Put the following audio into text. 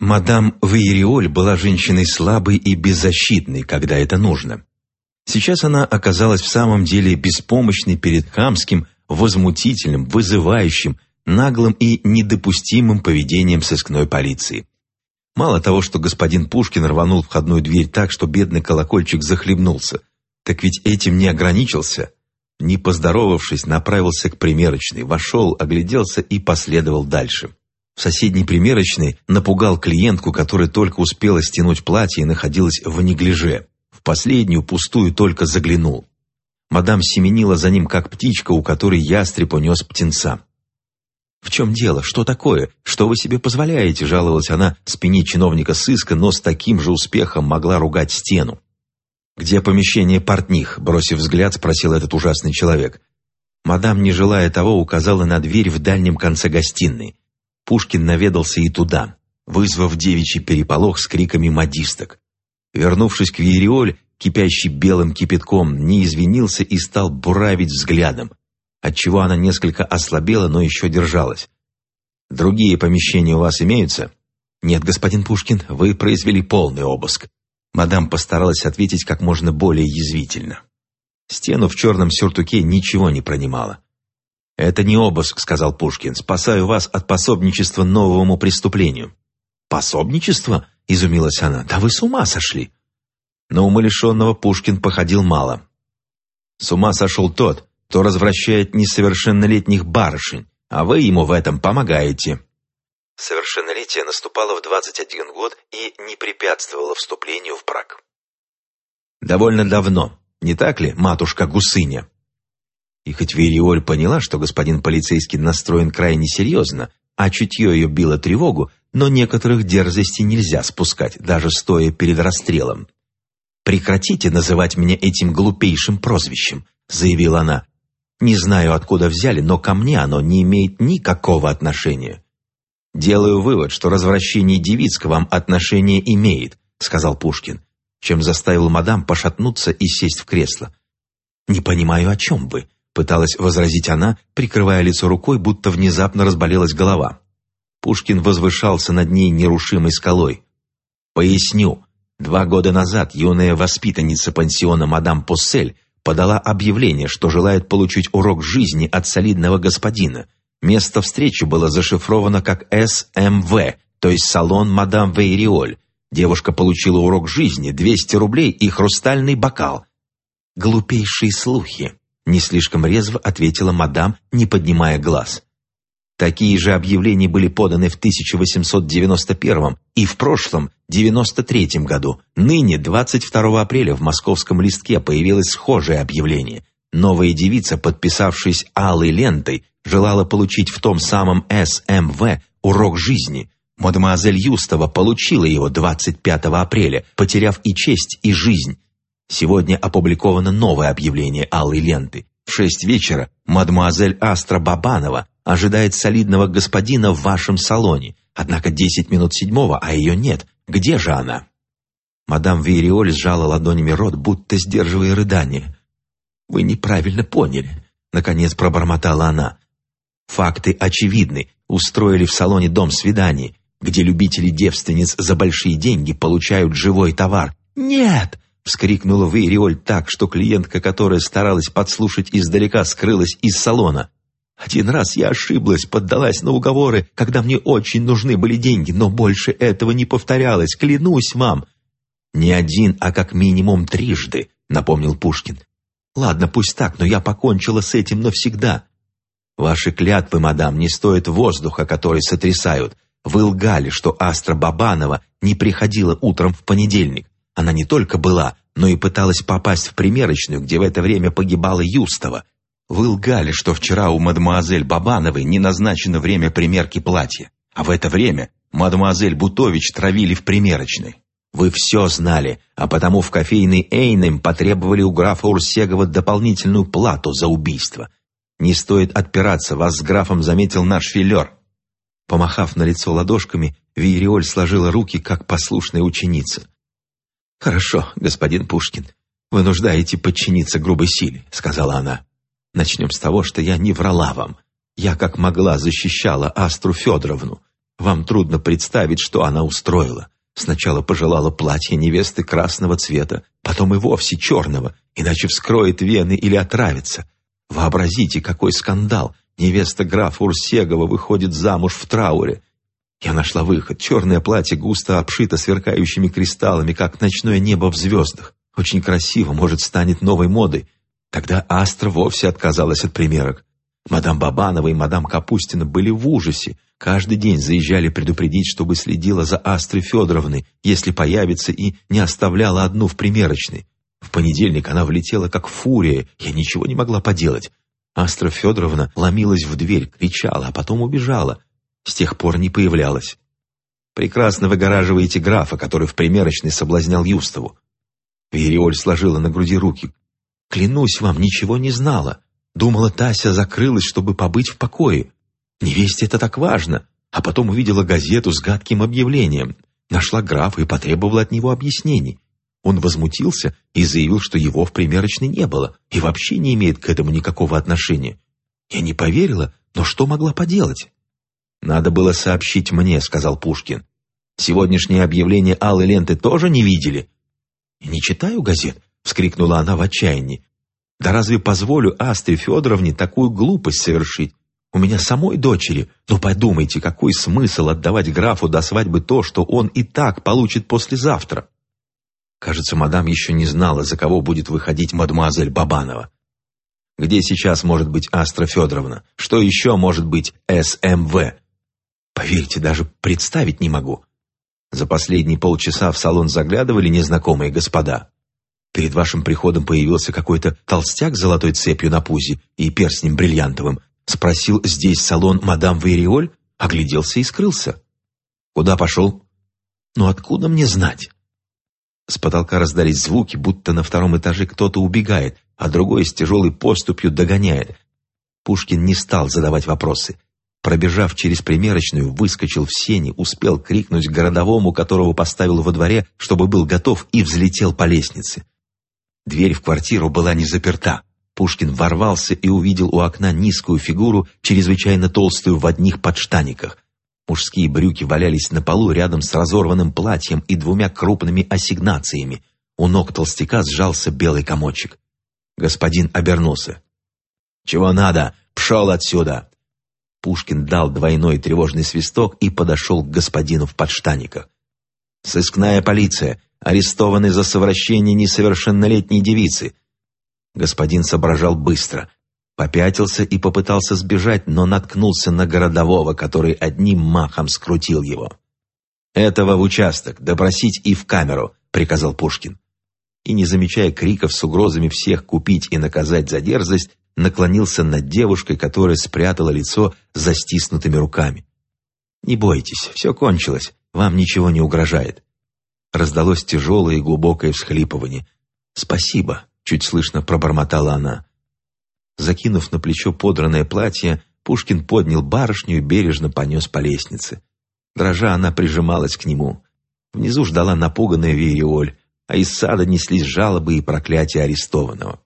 Мадам Вейриоль была женщиной слабой и беззащитной, когда это нужно. Сейчас она оказалась в самом деле беспомощной перед хамским, возмутительным, вызывающим, наглым и недопустимым поведением сыскной полиции. Мало того, что господин Пушкин рванул входную дверь так, что бедный колокольчик захлебнулся, так ведь этим не ограничился. Не поздоровавшись, направился к примерочной, вошел, огляделся и последовал дальше. В соседней примерочной напугал клиентку, которая только успела стянуть платье и находилась в неглиже. В последнюю пустую только заглянул. Мадам семенила за ним, как птичка, у которой ястреб унес птенца. «В чем дело? Что такое? Что вы себе позволяете?» – жаловалась она спине чиновника сыска, но с таким же успехом могла ругать стену. «Где помещение портних?» – бросив взгляд, спросил этот ужасный человек. Мадам, не желая того, указала на дверь в дальнем конце гостиной. Пушкин наведался и туда, вызвав девичий переполох с криками модисток. Вернувшись к Виериоль, кипящий белым кипятком, не извинился и стал буравить взглядом, отчего она несколько ослабела, но еще держалась. «Другие помещения у вас имеются?» «Нет, господин Пушкин, вы произвели полный обыск. Мадам постаралась ответить как можно более язвительно. Стену в черном сюртуке ничего не пронимала. «Это не обыск», — сказал Пушкин. «Спасаю вас от пособничества новому преступлению». «Пособничество?» — изумилась она. «Да вы с ума сошли!» Но умалишенного Пушкин походил мало. «С ума сошел тот, кто развращает несовершеннолетних барышень, а вы ему в этом помогаете». Совершеннолетие наступало в 21 год и не препятствовало вступлению в брак. Довольно давно, не так ли, матушка Гусыня? Хоть Вериоль поняла, что господин полицейский настроен крайне серьезно, а чутье ее било тревогу, но некоторых дерзостей нельзя спускать, даже стоя перед расстрелом. «Прекратите называть меня этим глупейшим прозвищем», — заявила она. «Не знаю, откуда взяли, но ко мне оно не имеет никакого отношения. «Делаю вывод, что развращение девиц к вам отношение имеет», сказал Пушкин, чем заставил мадам пошатнуться и сесть в кресло. «Не понимаю, о чем вы», пыталась возразить она, прикрывая лицо рукой, будто внезапно разболелась голова. Пушкин возвышался над ней нерушимой скалой. «Поясню. Два года назад юная воспитанница пансиона мадам Поссель подала объявление, что желает получить урок жизни от солидного господина, Место встречи было зашифровано как СМВ, то есть салон мадам Вейриоль. Девушка получила урок жизни, 200 рублей и хрустальный бокал. «Глупейшие слухи», — не слишком резво ответила мадам, не поднимая глаз. Такие же объявления были поданы в 1891 и в прошлом, 93 году. Ныне, 22 апреля, в московском листке появилось схожее объявление. Новая девица, подписавшись алой лентой, желала получить в том самом СМВ урок жизни. Мадемуазель Юстова получила его 25 апреля, потеряв и честь, и жизнь. Сегодня опубликовано новое объявление алой ленты. В шесть вечера мадемуазель Астра Бабанова ожидает солидного господина в вашем салоне. Однако десять минут седьмого, а ее нет. Где же она? Мадам Вириоль сжала ладонями рот, будто сдерживая рыдание. «Вы неправильно поняли», — наконец пробормотала она. «Факты очевидны. Устроили в салоне дом свиданий, где любители девственниц за большие деньги получают живой товар. Нет!» — вскрикнула Вейриоль так, что клиентка, которая старалась подслушать издалека, скрылась из салона. «Один раз я ошиблась, поддалась на уговоры, когда мне очень нужны были деньги, но больше этого не повторялось, клянусь вам!» «Не один, а как минимум трижды», — напомнил Пушкин. Ладно, пусть так, но я покончила с этим навсегда. Ваши клятвы, мадам, не стоят воздуха, который сотрясают. Вы лгали, что Астра Бабанова не приходила утром в понедельник. Она не только была, но и пыталась попасть в примерочную, где в это время погибала Юстова. Вы лгали, что вчера у мадемуазель Бабановой не назначено время примерки платья, а в это время мадемуазель Бутович травили в примерочной. Вы все знали, а потому в кофейный Эйнем потребовали у графа Урсегова дополнительную плату за убийство. Не стоит отпираться, вас с графом заметил наш филер. Помахав на лицо ладошками, Виериоль сложила руки, как послушная ученица. «Хорошо, господин Пушкин, вы нуждаете подчиниться грубой силе», — сказала она. «Начнем с того, что я не врала вам. Я как могла защищала Астру Федоровну. Вам трудно представить, что она устроила. Сначала пожелала платье невесты красного цвета, потом и вовсе черного, иначе вскроет вены или отравится. Вообразите, какой скандал! Невеста графа Урсегова выходит замуж в трауре. Я нашла выход. Черное платье густо обшито сверкающими кристаллами, как ночное небо в звездах. Очень красиво, может, станет новой модой. Тогда Астра вовсе отказалась от примерок. Мадам Бабанова и мадам Капустина были в ужасе. Каждый день заезжали предупредить, чтобы следила за Астрой Федоровной, если появится, и не оставляла одну в примерочной. В понедельник она влетела как фурия, я ничего не могла поделать. Астра Федоровна ломилась в дверь, кричала, а потом убежала. С тех пор не появлялась. Прекрасно выгораживаете графа, который в примерочной соблазнял Юстову. Вериоль сложила на груди руки. «Клянусь вам, ничего не знала. Думала, Тася закрылась, чтобы побыть в покое. Невесте это так важно. А потом увидела газету с гадким объявлением. Нашла графа и потребовала от него объяснений. Он возмутился и заявил, что его в примерочной не было и вообще не имеет к этому никакого отношения. Я не поверила, но что могла поделать? «Надо было сообщить мне», — сказал Пушкин. «Сегодняшнее объявление алой ленты тоже не видели?» «Не читаю газет», — вскрикнула она в отчаянии. «Да разве позволю Астре Федоровне такую глупость совершить? У меня самой дочери. Ну подумайте, какой смысл отдавать графу до свадьбы то, что он и так получит послезавтра?» Кажется, мадам еще не знала, за кого будет выходить мадемуазель Бабанова. Где сейчас может быть Астра Федоровна? Что еще может быть СМВ? Поверьте, даже представить не могу. За последние полчаса в салон заглядывали незнакомые господа. Перед вашим приходом появился какой-то толстяк с золотой цепью на пузе и перстнем бриллиантовым. Спросил, здесь салон мадам Вейриоль? Огляделся и скрылся. Куда пошел? Ну откуда мне знать? С потолка раздались звуки, будто на втором этаже кто-то убегает, а другой с тяжелой поступью догоняет. Пушкин не стал задавать вопросы. Пробежав через примерочную, выскочил в сени, успел крикнуть городовому, которого поставил во дворе, чтобы был готов, и взлетел по лестнице. Дверь в квартиру была не заперта. Пушкин ворвался и увидел у окна низкую фигуру, чрезвычайно толстую в одних подштаниках. Мужские брюки валялись на полу рядом с разорванным платьем и двумя крупными ассигнациями. У ног толстяка сжался белый комочек. Господин обернулся. «Чего надо? Пшел отсюда!» Пушкин дал двойной тревожный свисток и подошел к господину в подштаниках. «Сыскная полиция! Арестованы за совращение несовершеннолетней девицы!» Господин соображал быстро. Попятился и попытался сбежать, но наткнулся на городового, который одним махом скрутил его. «Этого в участок, допросить и в камеру», — приказал Пушкин. И, не замечая криков с угрозами всех купить и наказать за дерзость, наклонился над девушкой, которая спрятала лицо за стиснутыми руками. «Не бойтесь, все кончилось, вам ничего не угрожает». Раздалось тяжелое и глубокое всхлипывание. «Спасибо», — чуть слышно пробормотала она. Закинув на плечо подранное платье, Пушкин поднял барышню и бережно понес по лестнице. Дрожа, она прижималась к нему. Внизу ждала напуганная Вириоль, а из сада неслись жалобы и проклятия арестованного.